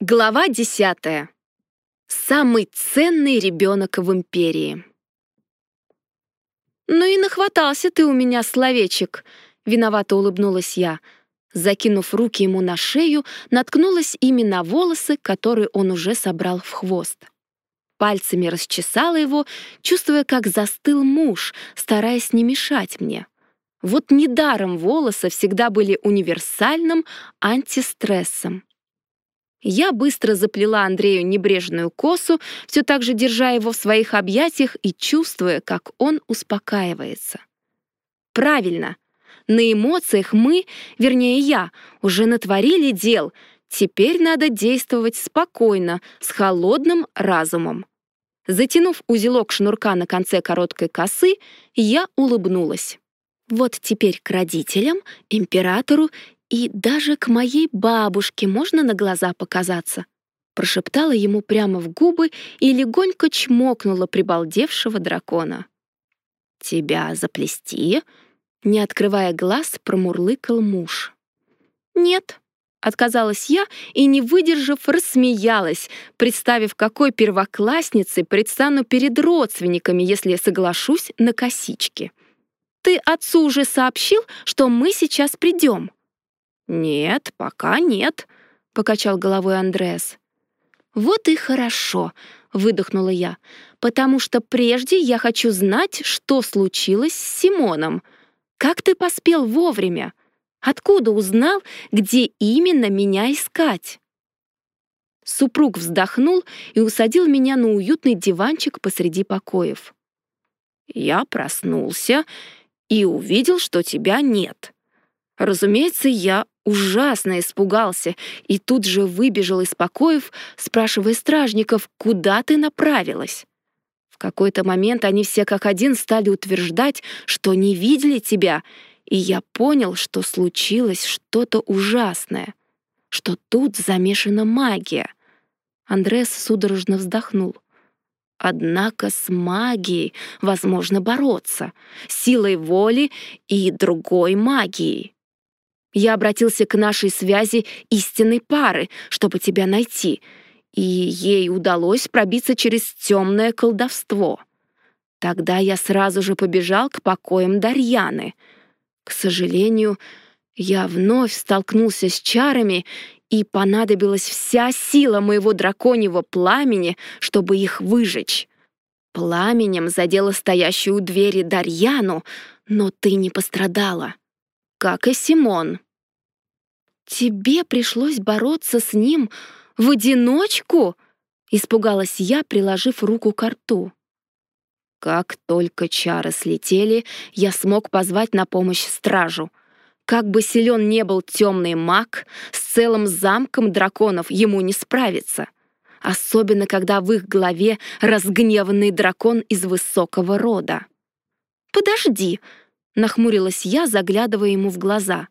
Глава десятая. Самый ценный ребенок в империи. «Ну и нахватался ты у меня, словечек!» — виновато улыбнулась я. Закинув руки ему на шею, наткнулась ими на волосы, которые он уже собрал в хвост. Пальцами расчесала его, чувствуя, как застыл муж, стараясь не мешать мне. Вот недаром волосы всегда были универсальным антистрессом. Я быстро заплела Андрею небрежную косу, все так же держа его в своих объятиях и чувствуя, как он успокаивается. Правильно. На эмоциях мы, вернее я, уже натворили дел. Теперь надо действовать спокойно, с холодным разумом. Затянув узелок шнурка на конце короткой косы, я улыбнулась. Вот теперь к родителям, императору и даже к моей бабушке можно на глаза показаться. Прошептала ему прямо в губы и легонько чмокнула прибалдевшего дракона. «Тебя заплести?» Не открывая глаз, промурлыкал муж. «Нет», — отказалась я и, не выдержав, рассмеялась, представив, какой первоклассницей предстану перед родственниками, если соглашусь на косички. «Ты отцу уже сообщил, что мы сейчас придем?» «Нет, пока нет», — покачал головой Андрес. «Вот и хорошо», — выдохнула я, «потому что прежде я хочу знать, что случилось с Симоном. Как ты поспел вовремя? Откуда узнал, где именно меня искать?» Супруг вздохнул и усадил меня на уютный диванчик посреди покоев. «Я проснулся и увидел, что тебя нет», Разумеется, я ужасно испугался и тут же выбежал из покоев, спрашивая стражников, куда ты направилась. В какой-то момент они все как один стали утверждать, что не видели тебя, и я понял, что случилось что-то ужасное, что тут замешана магия. Андрес судорожно вздохнул. Однако с магией возможно бороться, силой воли и другой магией. Я обратился к нашей связи истинной пары, чтобы тебя найти, и ей удалось пробиться через темное колдовство. Тогда я сразу же побежал к покоям Дарьяны. К сожалению, я вновь столкнулся с чарами, и понадобилась вся сила моего драконьего пламени, чтобы их выжечь. Пламенем задела стоящую у двери Дарьяну, но ты не пострадала как и Симон. «Тебе пришлось бороться с ним в одиночку?» — испугалась я, приложив руку к рту. Как только чары слетели, я смог позвать на помощь стражу. Как бы силен не был темный маг, с целым замком драконов ему не справиться. Особенно, когда в их главе разгневанный дракон из высокого рода. «Подожди!» Нахмурилась я, заглядывая ему в глаза.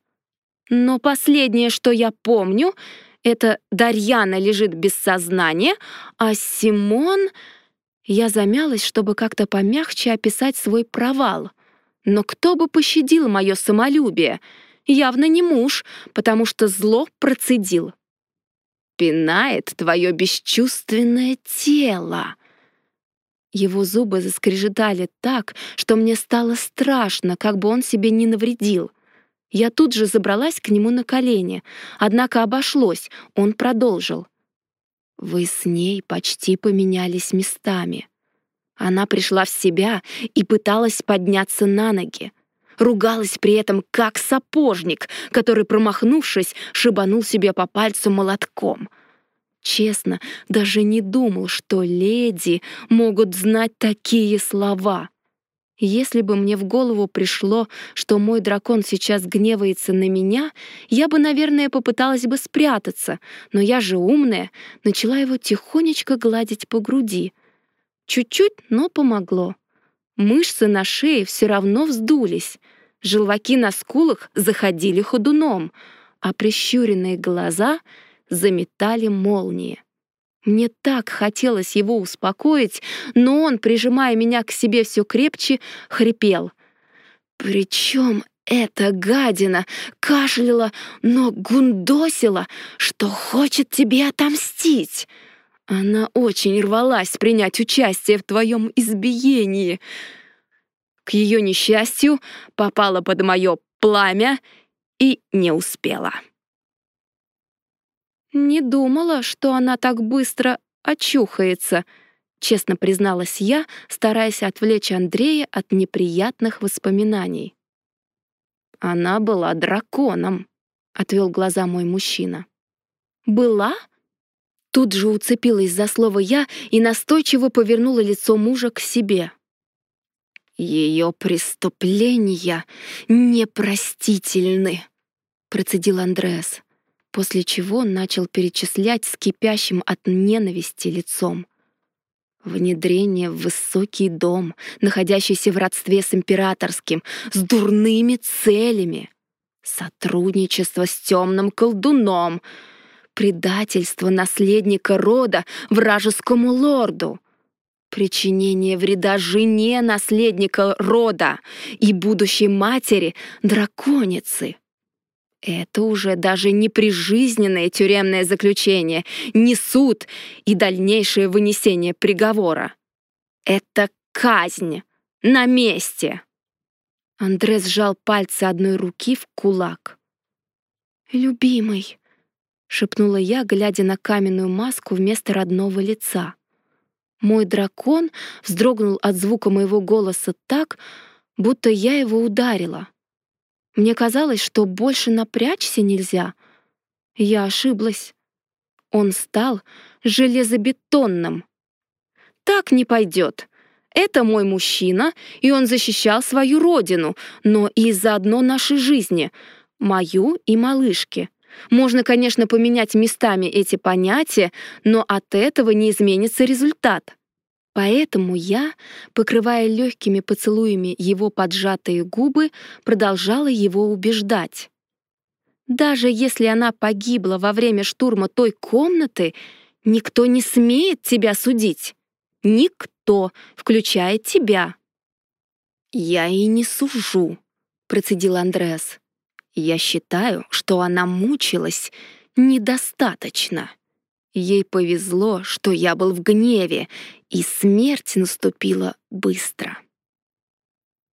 Но последнее, что я помню, это Дарьяна лежит без сознания, а Симон... Я замялась, чтобы как-то помягче описать свой провал. Но кто бы пощадил мое самолюбие? Явно не муж, потому что зло процедил. «Пинает твое бесчувственное тело», его зубы заскрежетали так, что мне стало страшно, как бы он себе не навредил. Я тут же забралась к нему на колени, однако обошлось, он продолжил. «Вы с ней почти поменялись местами». Она пришла в себя и пыталась подняться на ноги. Ругалась при этом как сапожник, который, промахнувшись, шибанул себе по пальцу молотком — Честно, даже не думал, что леди могут знать такие слова. Если бы мне в голову пришло, что мой дракон сейчас гневается на меня, я бы, наверное, попыталась бы спрятаться, но я же умная, начала его тихонечко гладить по груди. Чуть-чуть, но помогло. Мышцы на шее все равно вздулись, желваки на скулах заходили ходуном, а прищуренные глаза — заметали молнии. Мне так хотелось его успокоить, но он, прижимая меня к себе все крепче, хрипел. «При чем эта гадина кашляла, но гундосила, что хочет тебе отомстить. Она очень рвалась принять участие в твоем избиении. К ее несчастью попала под мое пламя и не успела. Не думала, что она так быстро очухается, честно призналась я, стараясь отвлечь Андрея от неприятных воспоминаний. Она была драконом, отвел глаза мой мужчина. Была? Тут же уцепилась за слово я и настойчиво повернула лицо мужа к себе. Ее преступления непростительны, процедил Андреас, после чего начал перечислять с кипящим от ненависти лицом. Внедрение в высокий дом, находящийся в родстве с императорским, с дурными целями. Сотрудничество с темным колдуном. Предательство наследника рода вражескому лорду. Причинение вреда жене наследника рода и будущей матери драконицы. Это уже даже не прижизненное тюремное заключение, не суд и дальнейшее вынесение приговора. Это казнь на месте. Андре сжал пальцы одной руки в кулак. «Любимый», — шепнула я, глядя на каменную маску вместо родного лица. Мой дракон вздрогнул от звука моего голоса так, будто я его ударила. Мне казалось, что больше напрячься нельзя. Я ошиблась. Он стал железобетонным. Так не пойдет. Это мой мужчина, и он защищал свою родину, но и заодно нашей жизни, мою и малышки. Можно, конечно, поменять местами эти понятия, но от этого не изменится результат. Поэтому я, покрывая легкими поцелуями его поджатые губы, продолжала его убеждать. Даже если она погибла во время штурма той комнаты, никто не смеет тебя судить. Никто, включая тебя. «Я и не сужу», — процедил Андреас. «Я считаю, что она мучилась недостаточно». Ей повезло, что я был в гневе, и смерть наступила быстро.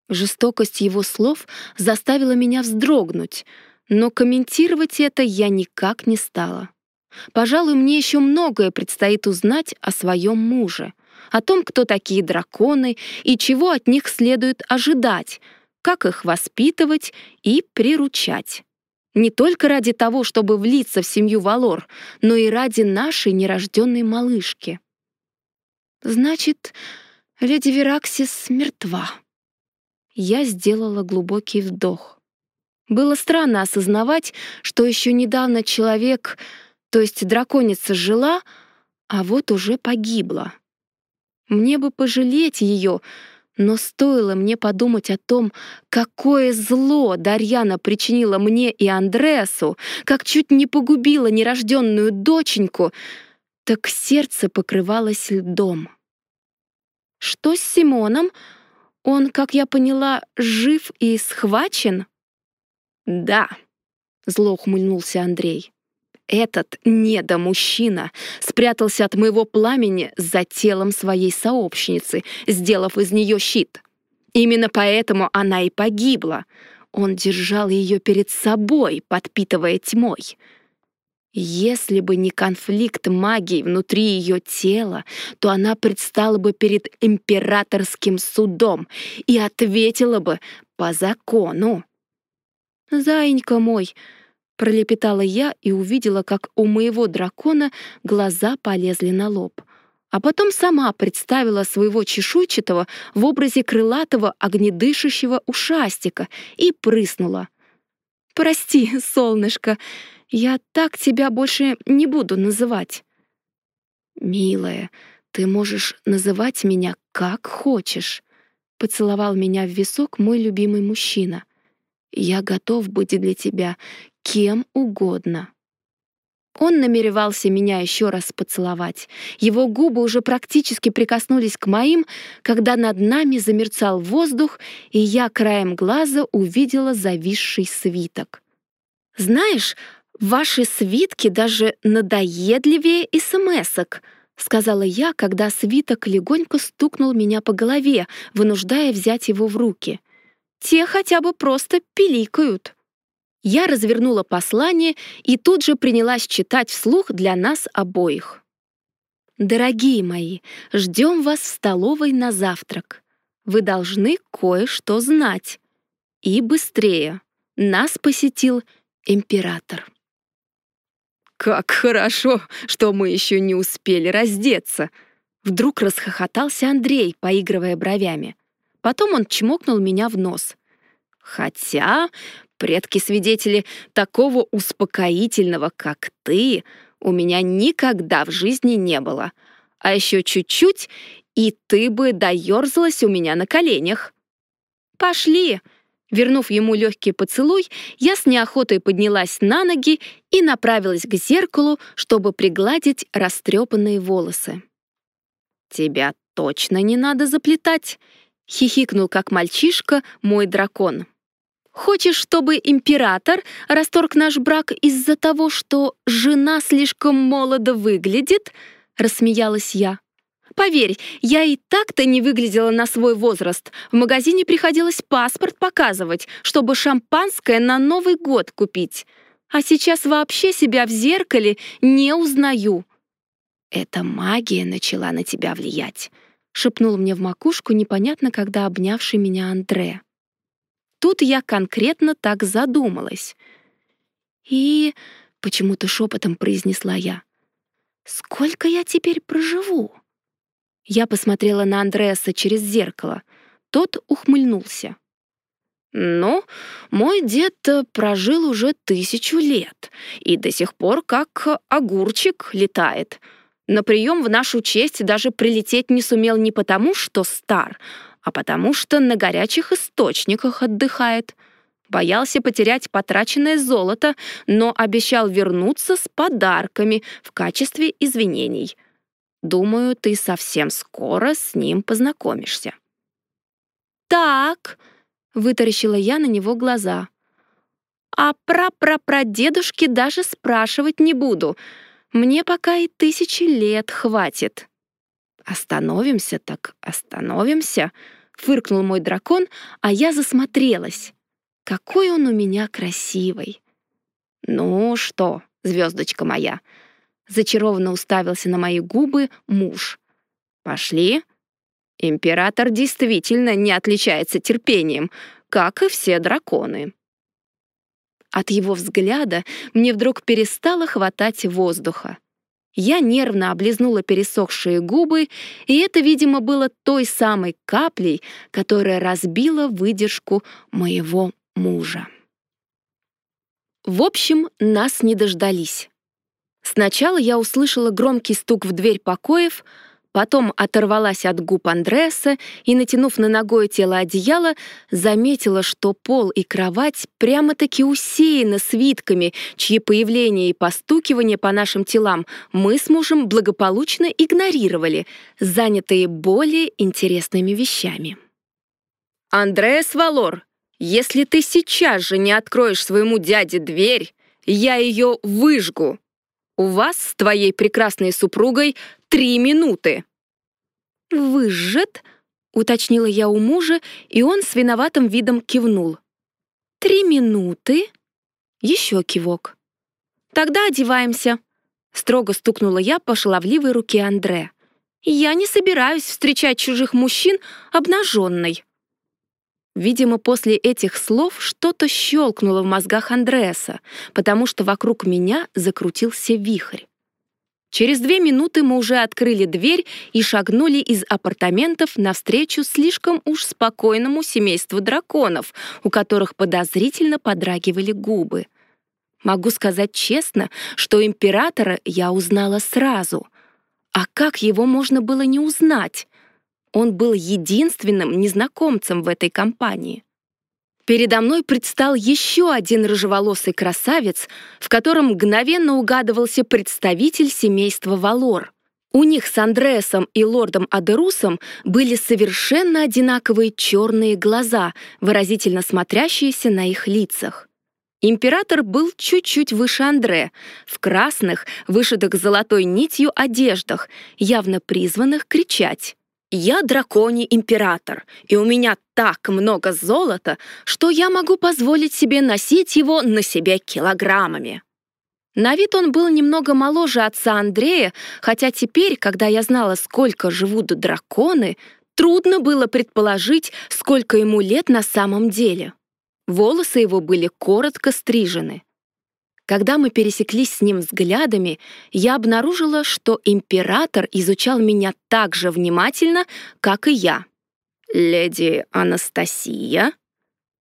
Жестокость его слов заставила меня вздрогнуть, но комментировать это я никак не стала. Пожалуй, мне еще многое предстоит узнать о своем муже, о том, кто такие драконы и чего от них следует ожидать, как их воспитывать и приручать. Не только ради того, чтобы влиться в семью Валор, но и ради нашей нерожденной малышки. Значит, леди Вераксис мертва. Я сделала глубокий вдох. Было странно осознавать, что еще недавно человек, то есть драконица, жила, а вот уже погибла. Мне бы пожалеть ее, но стоило мне подумать о том, какое зло Дарьяна причинила мне и Андреасу, как чуть не погубила нерожденную доченьку, так сердце покрывалось льдом. Что с Симоном? Он, как я поняла, жив и схвачен? Да, зло ухмыльнулся Андрей. Этот недомужчина спрятался от моего пламени за телом своей сообщницы, сделав из нее щит. Именно поэтому она и погибла. Он держал ее перед собой, подпитывая тьмой. Если бы не конфликт магии внутри ее тела, то она предстала бы перед императорским судом и ответила бы по закону. «Заинька мой!» Пролепетала я и увидела, как у моего дракона глаза полезли на лоб. А потом сама представила своего чешуйчатого в образе крылатого огнедышащего ушастика и прыснула. «Прости, солнышко, я так тебя больше не буду называть». «Милая, ты можешь называть меня как хочешь», — поцеловал меня в висок мой любимый мужчина. «Я готов быть для тебя кем угодно. Он намеревался меня еще раз поцеловать. Его губы уже практически прикоснулись к моим, когда над нами замерцал воздух, и я краем глаза увидела зависший свиток. «Знаешь, ваши свитки даже надоедливее смс-ок», — сказала я, когда свиток легонько стукнул меня по голове, вынуждая взять его в руки. «Те хотя бы просто пиликают». Я развернула послание и тут же принялась читать вслух для нас обоих. «Дорогие мои, ждем вас в столовой на завтрак. Вы должны кое-что знать. И быстрее. Нас посетил император». «Как хорошо, что мы еще не успели раздеться!» Вдруг расхохотался Андрей, поигрывая бровями. Потом он чмокнул меня в нос. «Хотя предки-свидетели такого успокоительного, как ты, у меня никогда в жизни не было. А еще чуть-чуть, и ты бы доерзалась у меня на коленях». «Пошли!» Вернув ему легкий поцелуй, я с неохотой поднялась на ноги и направилась к зеркалу, чтобы пригладить растрепанные волосы. «Тебя точно не надо заплетать!» — хихикнул как мальчишка мой дракон. «Хочешь, чтобы император расторг наш брак из-за того, что жена слишком молодо выглядит?» — рассмеялась я. Поверь, я и так-то не выглядела на свой возраст. В магазине приходилось паспорт показывать, чтобы шампанское на Новый год купить. А сейчас вообще себя в зеркале не узнаю. Эта магия начала на тебя влиять, шепнул мне в макушку непонятно когда обнявший меня Андре. Тут я конкретно так задумалась. И почему-то шепотом произнесла я: "Сколько я теперь проживу?" Я посмотрела на Андреаса через зеркало. Тот ухмыльнулся. «Ну, мой дед прожил уже тысячу лет и до сих пор как огурчик летает. На прием в нашу честь даже прилететь не сумел не потому, что стар, а потому что на горячих источниках отдыхает. Боялся потерять потраченное золото, но обещал вернуться с подарками в качестве извинений. Думаю, ты совсем скоро с ним познакомишься». «Так», — вытаращила я на него глаза. «А про прапрадедушки даже спрашивать не буду. Мне пока и тысячи лет хватит». «Остановимся так остановимся», — фыркнул мой дракон, а я засмотрелась. «Какой он у меня красивый!» «Ну что, звездочка моя, Зачарованно уставился на мои губы муж. «Пошли?» Император действительно не отличается терпением, как и все драконы. От его взгляда мне вдруг перестало хватать воздуха. Я нервно облизнула пересохшие губы, и это, видимо, было той самой каплей, которая разбила выдержку моего мужа. В общем, нас не дождались. Сначала я услышала громкий стук в дверь покоев, потом оторвалась от губ Андреаса и, натянув на ногое тело одеяло, заметила, что пол и кровать прямо-таки усеяны свитками, чьи появление и постукивание по нашим телам мы с мужем благополучно игнорировали, занятые более интересными вещами. «Андреас Валор, если ты сейчас же не откроешь своему дяде дверь, я ее выжгу!» У вас с твоей прекрасной супругой три минуты». «Выжжет?» — уточнила я у мужа, и он с виноватым видом кивнул. «Три минуты?» Еще кивок. «Тогда одеваемся», — строго стукнула я по шаловливой руке Андре. «Я не собираюсь встречать чужих мужчин обнаженной». Видимо, после этих слов что-то щелкнуло в мозгах Андреаса, потому что вокруг меня закрутился вихрь. Через две минуты мы уже открыли дверь и шагнули из апартаментов навстречу слишком уж спокойному семейству драконов, у которых подозрительно подрагивали губы. Могу сказать честно, что императора я узнала сразу. А как его можно было не узнать? Он был единственным незнакомцем в этой компании. Передо мной предстал еще один рыжеволосый красавец, в котором мгновенно угадывался представитель семейства Валор. У них с Андреасом и лордом Адерусом были совершенно одинаковые черные глаза, выразительно смотрящиеся на их лицах. Император был чуть-чуть выше Андре, в красных, вышитых золотой нитью одеждах, явно призванных кричать. «Я драконий император, и у меня так много золота, что я могу позволить себе носить его на себе килограммами». На вид он был немного моложе отца Андрея, хотя теперь, когда я знала, сколько живут драконы, трудно было предположить, сколько ему лет на самом деле. Волосы его были коротко стрижены. Когда мы пересеклись с ним взглядами, я обнаружила, что император изучал меня так же внимательно, как и я. «Леди Анастасия?»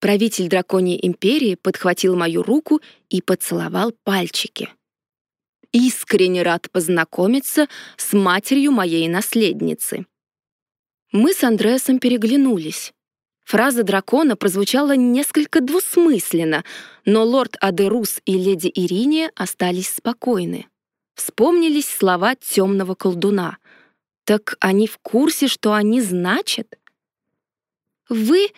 Правитель драконьей империи подхватил мою руку и поцеловал пальчики. «Искренне рад познакомиться с матерью моей наследницы». Мы с Андреасом переглянулись. Фраза дракона прозвучала несколько двусмысленно, но лорд Адерус и леди Ириния остались спокойны. Вспомнились слова темного колдуна. Так они в курсе, что они значат? «Вы...»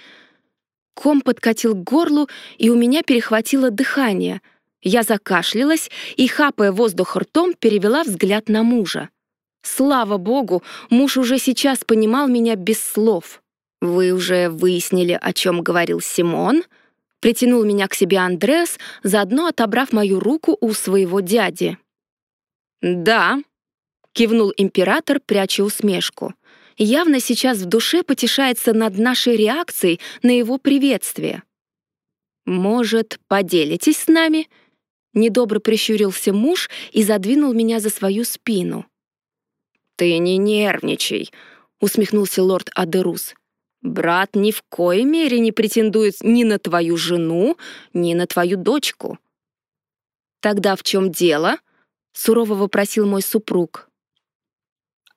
Ком подкатил к горлу, и у меня перехватило дыхание. Я закашлялась и, хапая воздух ртом, перевела взгляд на мужа. Слава богу, муж уже сейчас понимал меня без слов. «Вы уже выяснили, о чем говорил Симон?» Притянул меня к себе Андрес, заодно отобрав мою руку у своего дяди. «Да», — кивнул император, пряча усмешку. Явно сейчас в душе потешается над нашей реакцией на его приветствие. «Может, поделитесь с нами?» Недобро прищурился муж и задвинул меня за свою спину. «Ты не нервничай», — усмехнулся лорд Адерус. Брат ни в коей мере не претендует ни на твою жену, ни на твою дочку. Тогда в чем дело? Сурово вопросил мой супруг.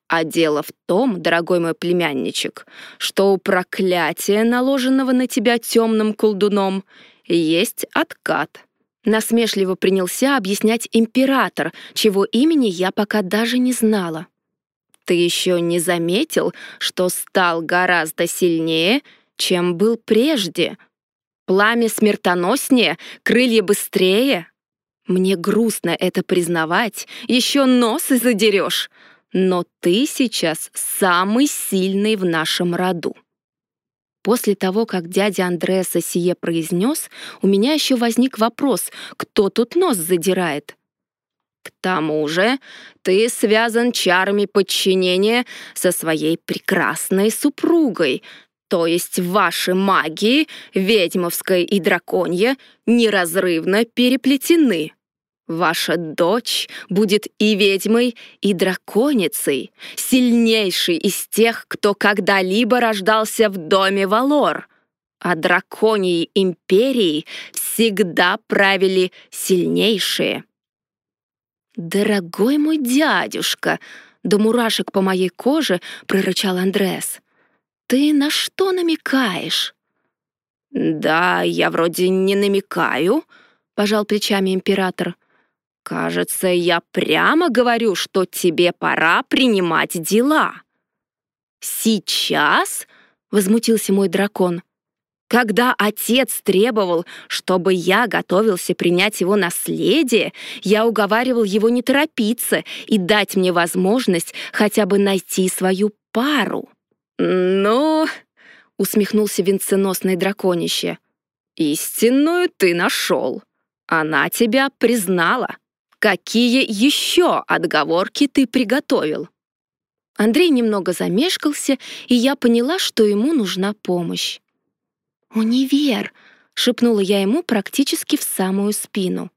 А дело в том, дорогой мой племянничек, что у проклятия, наложенного на тебя темным колдуном, есть откат. Насмешливо принялся объяснять император, чего имени я пока даже не знала. Ты еще не заметил, что стал гораздо сильнее, чем был прежде? Пламя смертоноснее, крылья быстрее? Мне грустно это признавать, еще нос и задерешь. Но ты сейчас самый сильный в нашем роду. После того, как дядя Андреса сие произнес, у меня еще возник вопрос, кто тут нос задирает. К тому же ты связан чарами подчинения со своей прекрасной супругой, то есть ваши магии, ведьмовская и драконья, неразрывно переплетены. Ваша дочь будет и ведьмой, и драконицей, сильнейшей из тех, кто когда-либо рождался в доме Валор. А драконьей империи всегда правили сильнейшие. «Дорогой мой дядюшка!» До мурашек по моей коже прорычал Андрес. «Ты на что намекаешь?» «Да, я вроде не намекаю», — пожал плечами император. «Кажется, я прямо говорю, что тебе пора принимать дела». «Сейчас?» — возмутился мой дракон. Когда отец требовал, чтобы я готовился принять его наследие, я уговаривал его не торопиться и дать мне возможность хотя бы найти свою пару. «Ну...» — усмехнулся венценосный драконище. «Истинную ты нашел. Она тебя признала. Какие еще отговорки ты приготовил?» Андрей немного замешкался, и я поняла, что ему нужна помощь. «Универ!» — шепнула я ему практически в самую спину.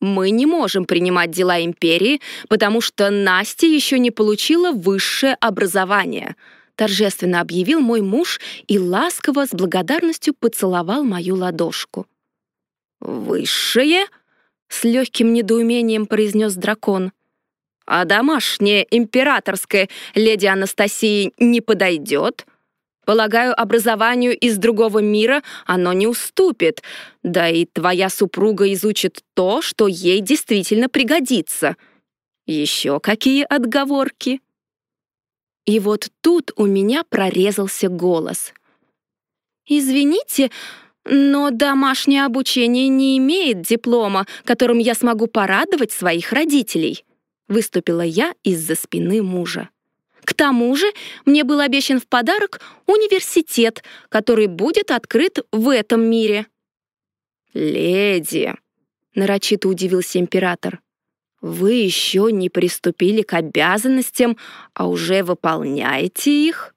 «Мы не можем принимать дела империи, потому что Настя еще не получила высшее образование», торжественно объявил мой муж и ласково с благодарностью поцеловал мою ладошку. «Высшее?» — с легким недоумением произнес дракон. «А домашняя императорская леди Анастасии не подойдет?» Полагаю, образованию из другого мира оно не уступит. Да и твоя супруга изучит то, что ей действительно пригодится. Еще какие отговорки?» И вот тут у меня прорезался голос. «Извините, но домашнее обучение не имеет диплома, которым я смогу порадовать своих родителей», выступила я из-за спины мужа. К тому же мне был обещан в подарок университет, который будет открыт в этом мире. «Леди», — нарочито удивился император, «вы еще не приступили к обязанностям, а уже выполняете их?»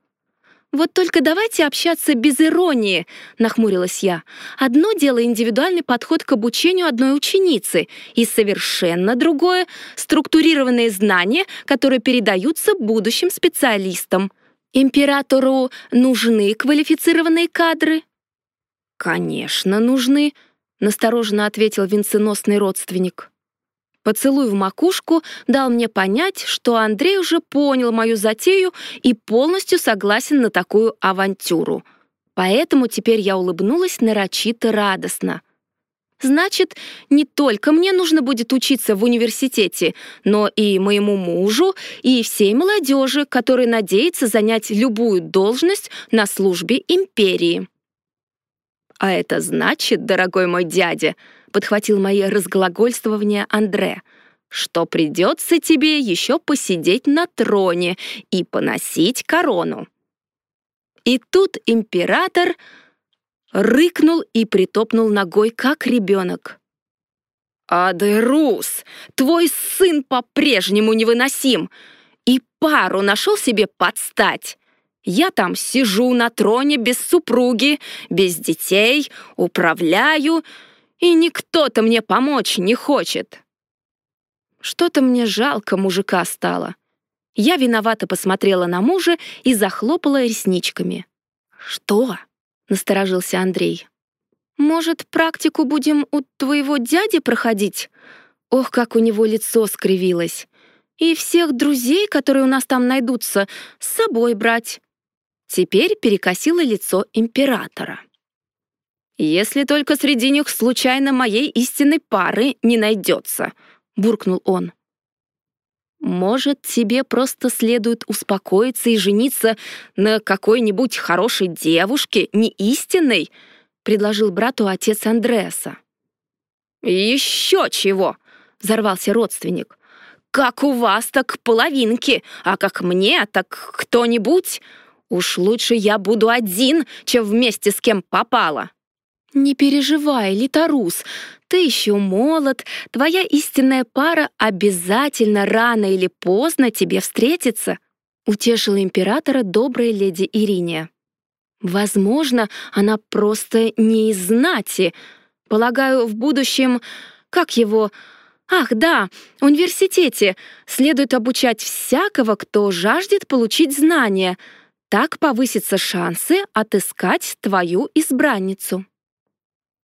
«Вот только давайте общаться без иронии», — нахмурилась я. «Одно дело индивидуальный подход к обучению одной ученицы, и совершенно другое — структурированные знания, которые передаются будущим специалистам. Императору нужны квалифицированные кадры?» «Конечно, нужны», — настороженно ответил венценосный родственник. Поцелуй в макушку дал мне понять, что Андрей уже понял мою затею и полностью согласен на такую авантюру. Поэтому теперь я улыбнулась нарочито радостно. Значит, не только мне нужно будет учиться в университете, но и моему мужу, и всей молодежи, которая надеется занять любую должность на службе империи. А это значит, дорогой мой дядя, подхватил мои разглагольствования Андре, что придется тебе еще посидеть на троне и поносить корону. И тут император рыкнул и притопнул ногой, как ребенок. «Адерус, твой сын по-прежнему невыносим, и пару нашел себе подстать. Я там сижу на троне без супруги, без детей, управляю, и никто-то мне помочь не хочет. Что-то мне жалко мужика стало. Я виновато посмотрела на мужа и захлопала ресничками. «Что?» — насторожился Андрей. «Может, практику будем у твоего дяди проходить?» Ох, как у него лицо скривилось. «И всех друзей, которые у нас там найдутся, с собой брать». Теперь перекосило лицо императора. «Если только среди них случайно моей истинной пары не найдется», — буркнул он. «Может, тебе просто следует успокоиться и жениться на какой-нибудь хорошей девушке, не истинной?» — предложил брату отец Андреаса. «Еще чего!» — взорвался родственник. «Как у вас, так половинки, а как мне, так кто-нибудь. Уж лучше я буду один, чем вместе с кем попало». «Не переживай, Литарус, ты еще молод, твоя истинная пара обязательно рано или поздно тебе встретится», утешила императора добрая леди Ириния. «Возможно, она просто не из знати. Полагаю, в будущем... Как его... Ах, да, в университете следует обучать всякого, кто жаждет получить знания. Так повысятся шансы отыскать твою избранницу».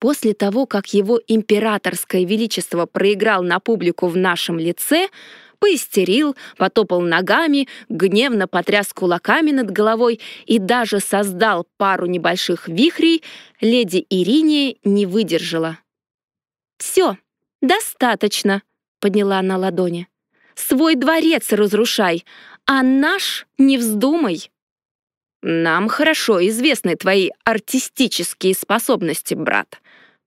После того, как его императорское величество проиграл на публику в нашем лице, поистерил, потопал ногами, гневно потряс кулаками над головой и даже создал пару небольших вихрей, леди Ириния не выдержала. «Все, достаточно», — подняла она ладони. «Свой дворец разрушай, а наш не вздумай». «Нам хорошо известны твои артистические способности, брат»,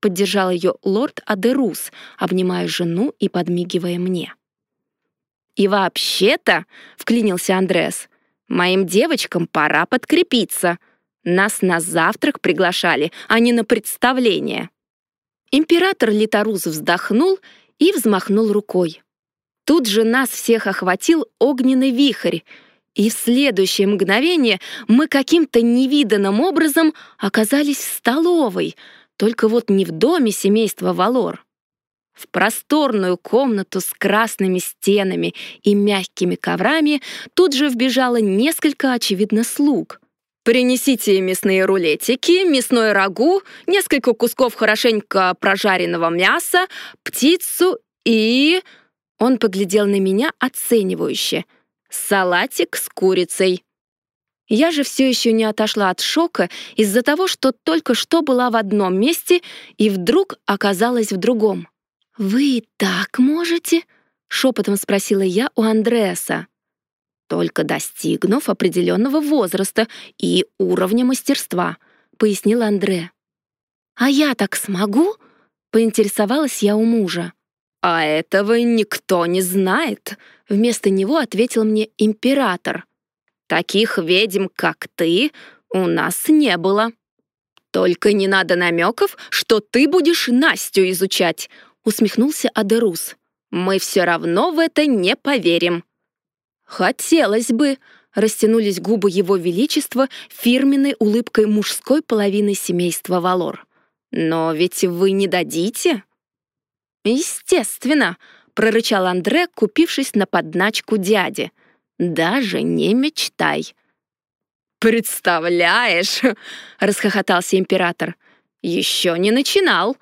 Поддержал ее лорд Адерус, обнимая жену и подмигивая мне. «И вообще-то», — вклинился Андрес, «моим девочкам пора подкрепиться. Нас на завтрак приглашали, а не на представление». Император Литарус вздохнул и взмахнул рукой. Тут же нас всех охватил огненный вихрь, и в следующее мгновение мы каким-то невиданным образом оказались в столовой — только вот не в доме семейства Валор. В просторную комнату с красными стенами и мягкими коврами тут же вбежало несколько, очевидно, слуг. «Принесите мясные рулетики, мясное рагу, несколько кусков хорошенько прожаренного мяса, птицу и...» Он поглядел на меня оценивающе. «Салатик с курицей». Я же все еще не отошла от шока из-за того, что только что была в одном месте и вдруг оказалась в другом. «Вы так можете?» — шепотом спросила я у Андреаса. «Только достигнув определенного возраста и уровня мастерства», — пояснил Андре. «А я так смогу?» — поинтересовалась я у мужа. «А этого никто не знает», — вместо него ответил мне император. «Таких ведьм, как ты, у нас не было». «Только не надо намеков, что ты будешь Настю изучать», — усмехнулся Адерус. «Мы все равно в это не поверим». «Хотелось бы», — растянулись губы Его Величества фирменной улыбкой мужской половины семейства Валор. «Но ведь вы не дадите?» «Естественно», — прорычал Андре, купившись на подначку дяди. «Даже не мечтай». «Представляешь!» — расхохотался император. «Еще не начинал.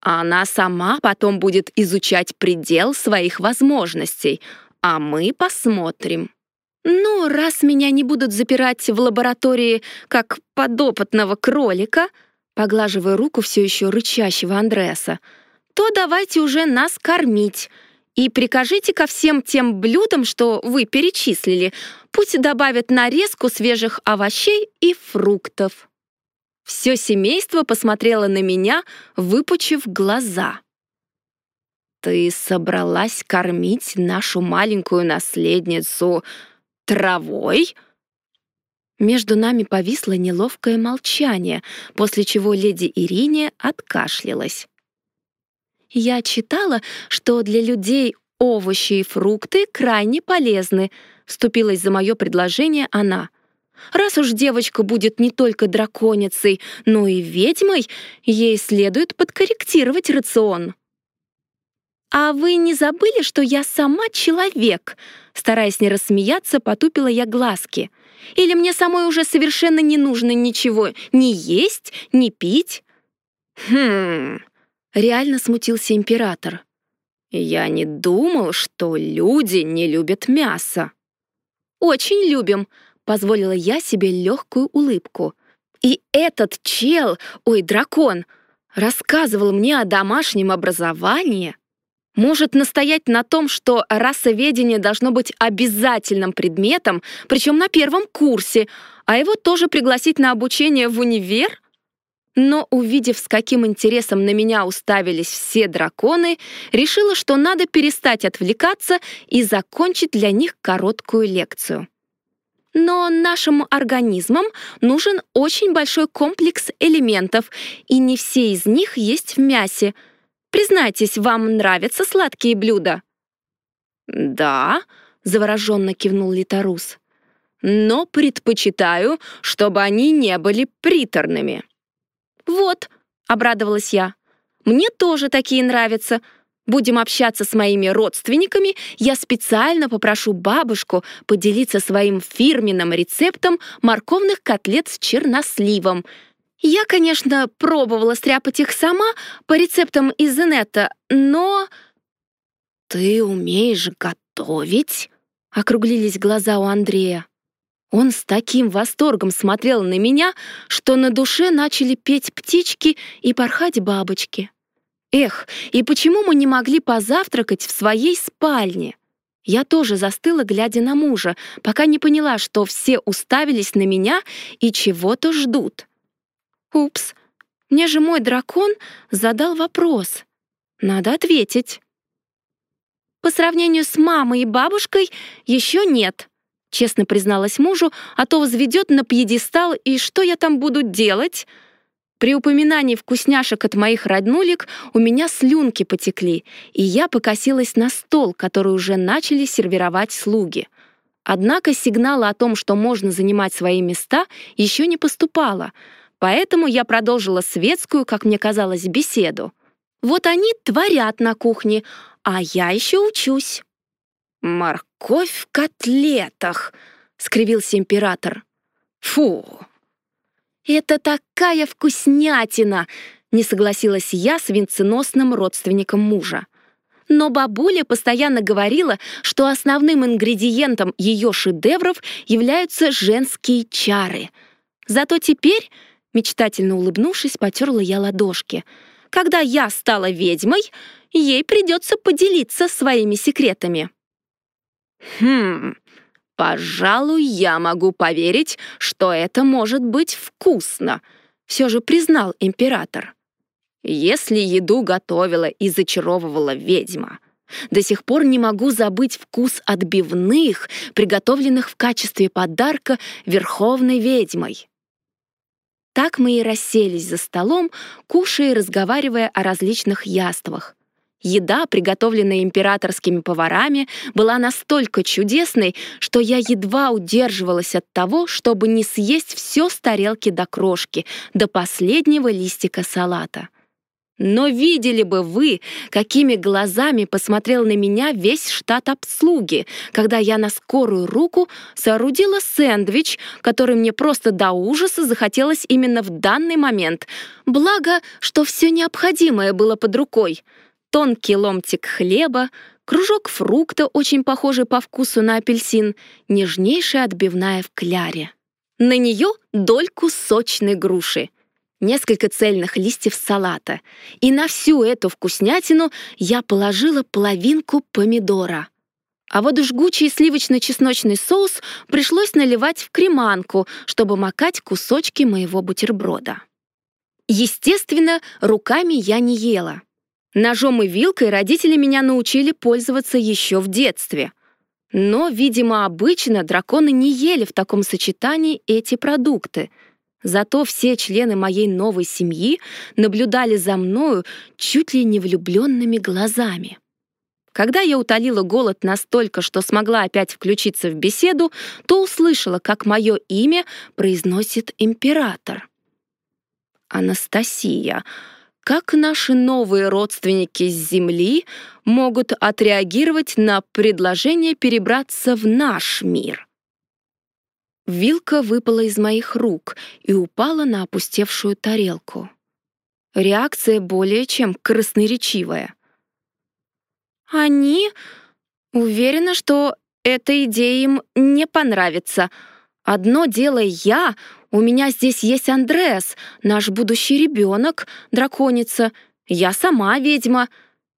Она сама потом будет изучать предел своих возможностей, а мы посмотрим. Ну, раз меня не будут запирать в лаборатории как подопытного кролика, поглаживая руку все еще рычащего Андреаса, то давайте уже нас кормить. И прикажите ко всем тем блюдам, что вы перечислили, пусть добавят нарезку свежих овощей и фруктов. Все семейство посмотрело на меня, выпучив глаза. «Ты собралась кормить нашу маленькую наследницу травой?» Между нами повисло неловкое молчание, после чего леди Ирине откашлялась. «Я читала, что для людей овощи и фрукты крайне полезны», вступилась за мое предложение она — Раз уж девочка будет не только драконицей, но и ведьмой, ей следует подкорректировать рацион. «А вы не забыли, что я сама человек?» Стараясь не рассмеяться, потупила я глазки. «Или мне самой уже совершенно не нужно ничего ни есть, ни пить?» «Хм...» — реально смутился император. «Я не думал, что люди не любят мясо». «Очень любим», позволила я себе легкую улыбку. И этот чел, ой, дракон, рассказывал мне о домашнем образовании. Может настоять на том, что расоведение должно быть обязательным предметом, причем на первом курсе, а его тоже пригласить на обучение в универ? Но, увидев, с каким интересом на меня уставились все драконы, решила, что надо перестать отвлекаться и закончить для них короткую лекцию. Но нашим организмам нужен очень большой комплекс элементов, и не все из них есть в мясе. Признайтесь, вам нравятся сладкие блюда? Да, завороженно кивнул Литарус. Но предпочитаю, чтобы они не были приторными. Вот, обрадовалась я. Мне тоже такие нравятся. Будем общаться с моими родственниками, я специально попрошу бабушку поделиться своим фирменным рецептом морковных котлет с черносливом. Я, конечно, пробовала стряпать их сама по рецептам из инета, но... «Ты умеешь готовить?» — округлились глаза у Андрея. Он с таким восторгом смотрел на меня, что на душе начали петь птички и порхать бабочки. Эх, и почему мы не могли позавтракать в своей спальне? Я тоже застыла, глядя на мужа, пока не поняла, что все уставились на меня и чего-то ждут. Упс, мне же мой дракон задал вопрос. Надо ответить. По сравнению с мамой и бабушкой еще нет, честно призналась мужу, а то возведет на пьедестал, и что я там буду делать? При упоминании вкусняшек от моих роднулек у меня слюнки потекли, и я покосилась на стол, который уже начали сервировать слуги. Однако сигнала о том, что можно занимать свои места, еще не поступало, поэтому я продолжила светскую, как мне казалось, беседу. Вот они творят на кухне, а я еще учусь. «Морковь в котлетах!» — скривился император. «Фу, «Это такая вкуснятина!» — не согласилась я с венценосным родственником мужа. но бабуля постоянно говорила, что основным ингредиентом ее шедевров являются женские чары. Зато теперь, мечтательно улыбнувшись, потерла я ладошки. Когда я стала ведьмой, ей придется поделиться своими секретами. Хм, пожалуй, я могу поверить, что это может быть вкусно, все же признал император. Если еду готовила и зачаровывала ведьма, до сих пор не могу забыть вкус отбивных, приготовленных в качестве подарка верховной ведьмой. Так мы и расселись за столом, кушая и разговаривая о различных яствах. Еда, приготовленная императорскими поварами, была настолько чудесной, что я едва удерживалась от того, чтобы не съесть все с тарелки до крошки, до последнего листика салата. Но видели бы вы, какими глазами посмотрел на меня весь штат обслуги, когда я на скорую руку соорудила сэндвич, который мне просто до ужаса захотелось именно в данный момент. Благо, что все необходимое было под рукой. Тонкий ломтик хлеба, кружок фрукта, очень похожий по вкусу на апельсин, нежнейшая отбивная в кляре. На нее дольку сочной груши — несколько цельных листьев салата, и на всю эту вкуснятину я положила половинку помидора. А вот жгучий сливочно-чесночный соус пришлось наливать в креманку, чтобы макать кусочки моего бутерброда. Естественно, руками я не ела. Ножом и вилкой родители меня научили пользоваться еще в детстве. Но, видимо, обычно драконы не ели в таком сочетании эти продукты — Зато все члены моей новой семьи наблюдали за мною чуть ли не влюбленными глазами. Когда я утолила голод настолько, что смогла опять включиться в беседу, то услышала, как мое имя произносит император. «Анастасия, как наши новые родственники с Земли могут отреагировать на предложение перебраться в наш мир?» Вилка выпала из моих рук и упала на опустевшую тарелку. Реакция более чем красноречивая. «Они уверены, что эта идея им не понравится. Одно дело я, у меня здесь есть Андреас, наш будущий ребенок, драконица. Я сама ведьма.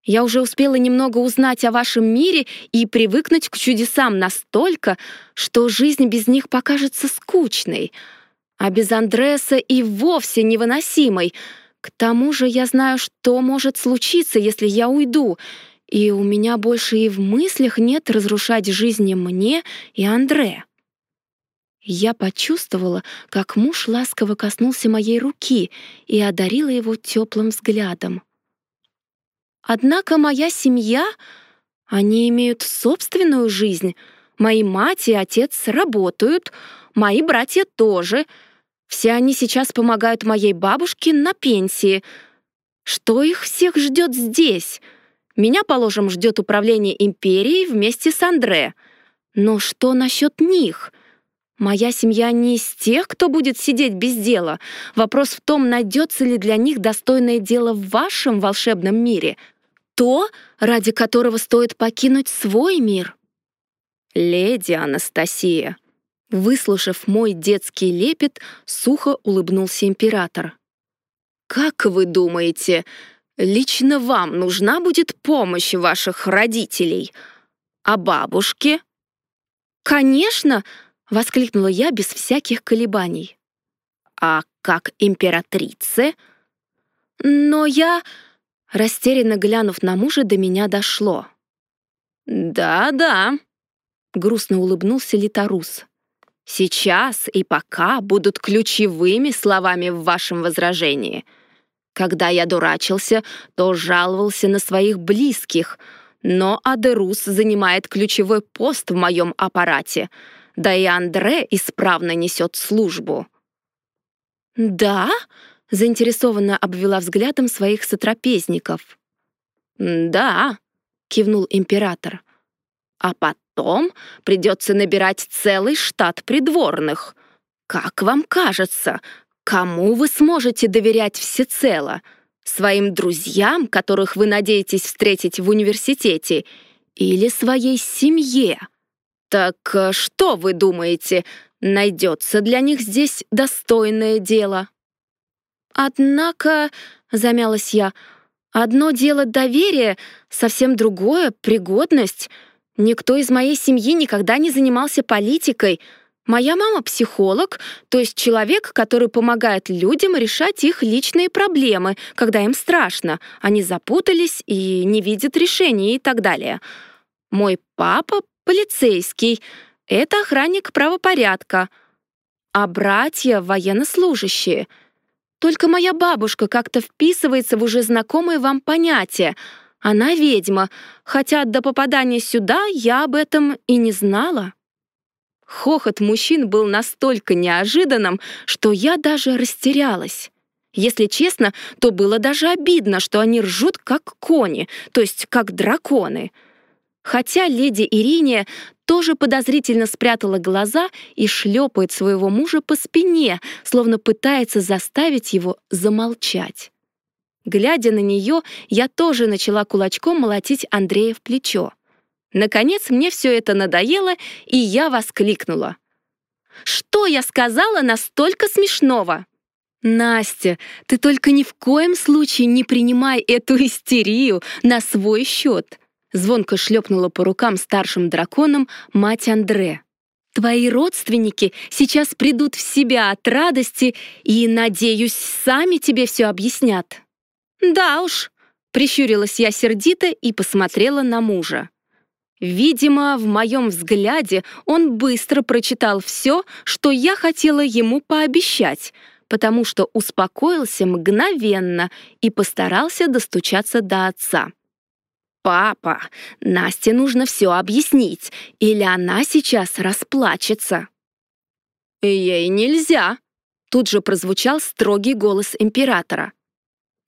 Я уже успела немного узнать о вашем мире и привыкнуть к чудесам настолько, что жизнь без них покажется скучной, а без Андреса и вовсе невыносимой. К тому же я знаю, что может случиться, если я уйду, и у меня больше и в мыслях нет разрушать жизни мне и Андре. Я почувствовала, как муж ласково коснулся моей руки и одарила его теплым взглядом. Однако моя семья, они имеют собственную жизнь. Мои мать и отец работают, мои братья тоже. Все они сейчас помогают моей бабушке на пенсии. Что их всех ждет здесь? Меня, положим, ждет управление империей вместе с Андре. Но что насчет них? Моя семья не из тех, кто будет сидеть без дела. Вопрос в том, найдется ли для них достойное дело в вашем волшебном мире — то, ради которого стоит покинуть свой мир. Леди Анастасия, выслушав мой детский лепет, сухо улыбнулся император. Как вы думаете, лично вам нужна будет помощь ваших родителей? А бабушке? Конечно, воскликнула я без всяких колебаний. А как императрице? Но я Растерянно глянув на мужа, до меня дошло. «Да-да», — грустно улыбнулся Литарус. «Сейчас и пока будут ключевыми словами в вашем возражении. Когда я дурачился, то жаловался на своих близких, но Адерус занимает ключевой пост в моем аппарате, да и Андре исправно несет службу». «Да?» заинтересованно обвела взглядом своих сотрапезников. «Да», — кивнул император. «А потом придется набирать целый штат придворных. Как вам кажется, кому вы сможете доверять всецело? Своим друзьям, которых вы надеетесь встретить в университете, или своей семье? Так э, что вы думаете, найдется для них здесь достойное дело? Однако, замялась я, одно дело доверие, совсем другое — пригодность. Никто из моей семьи никогда не занимался политикой — Моя мама психолог, то есть человек, который помогает людям решать их личные проблемы, когда им страшно, они запутались и не видят решений и так далее. Мой папа полицейский, это охранник правопорядка, а братья военнослужащие. Только моя бабушка как-то вписывается в уже знакомые вам понятия. Она ведьма, хотя до попадания сюда я об этом и не знала. Хохот мужчин был настолько неожиданным, что я даже растерялась. Если честно, то было даже обидно, что они ржут как кони, то есть как драконы. Хотя леди Ириния тоже подозрительно спрятала глаза и шлепает своего мужа по спине, словно пытается заставить его замолчать. Глядя на нее, я тоже начала кулачком молотить Андрея в плечо. Наконец мне все это надоело, и я воскликнула. «Что я сказала настолько смешного?» «Настя, ты только ни в коем случае не принимай эту истерию на свой счет!» Звонко шлепнула по рукам старшим драконам мать Андре. «Твои родственники сейчас придут в себя от радости и, надеюсь, сами тебе все объяснят». «Да уж», — прищурилась я сердито и посмотрела на мужа. Видимо, в моем взгляде он быстро прочитал все, что я хотела ему пообещать, потому что успокоился мгновенно и постарался достучаться до отца. «Папа, Насте нужно все объяснить, или она сейчас расплачется». «Ей нельзя», — тут же прозвучал строгий голос императора.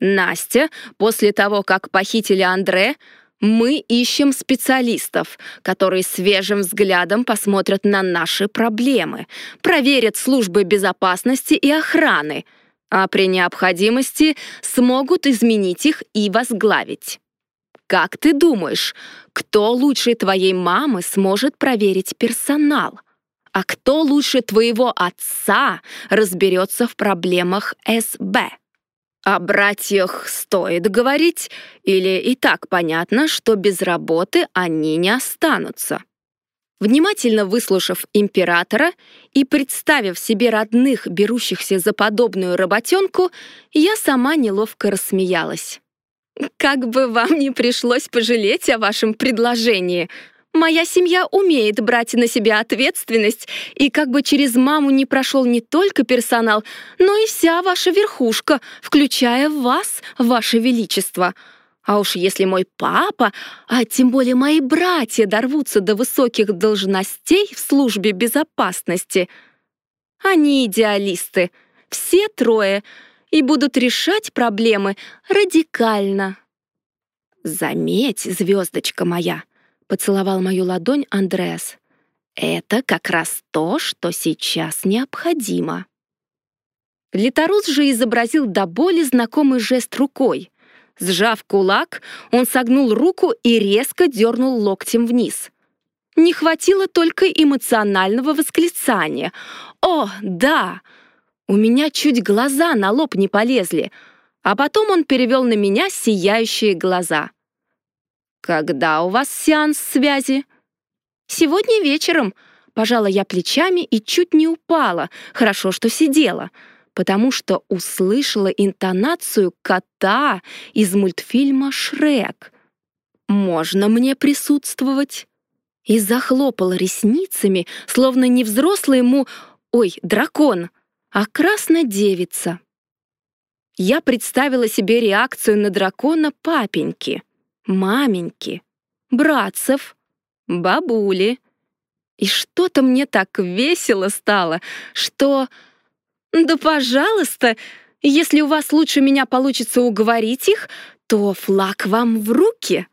«Настя, после того, как похитили Андре, мы ищем специалистов, которые свежим взглядом посмотрят на наши проблемы, проверят службы безопасности и охраны, а при необходимости смогут изменить их и возглавить. Как ты думаешь, кто лучше твоей мамы сможет проверить персонал? А кто лучше твоего отца разберется в проблемах СБ? О братьях стоит говорить, или и так понятно, что без работы они не останутся. Внимательно выслушав императора и представив себе родных, берущихся за подобную работенку, я сама неловко рассмеялась. «Как бы вам не пришлось пожалеть о вашем предложении», Моя семья умеет брать на себя ответственность, и как бы через маму не прошел не только персонал, но и вся ваша верхушка, включая вас, ваше величество. А уж если мой папа, а тем более мои братья дорвутся до высоких должностей в службе безопасности, они идеалисты, все трое, и будут решать проблемы радикально. Заметь, звездочка моя, Поцеловал мою ладонь Андреас. Это как раз то, что сейчас необходимо. Литорус же изобразил до боли знакомый жест рукой. Сжав кулак, он согнул руку и резко дернул локтем вниз. Не хватило только эмоционального восклицания. «О, да!» У меня чуть глаза на лоб не полезли, а потом он перевел на меня сияющие глаза. «Когда у вас сеанс связи?» «Сегодня вечером», — пожала я плечами и чуть не упала, хорошо, что сидела, потому что услышала интонацию кота из мультфильма «Шрек». «Можно мне присутствовать?» И захлопала ресницами, словно не взрослый ему, ой, дракон, а краснодевица. Я представила себе реакцию на дракона папеньки маменьки, братцев, бабули. И что-то мне так весело стало, что... Да, пожалуйста, если у вас лучше меня получится уговорить их, то флаг вам в руки.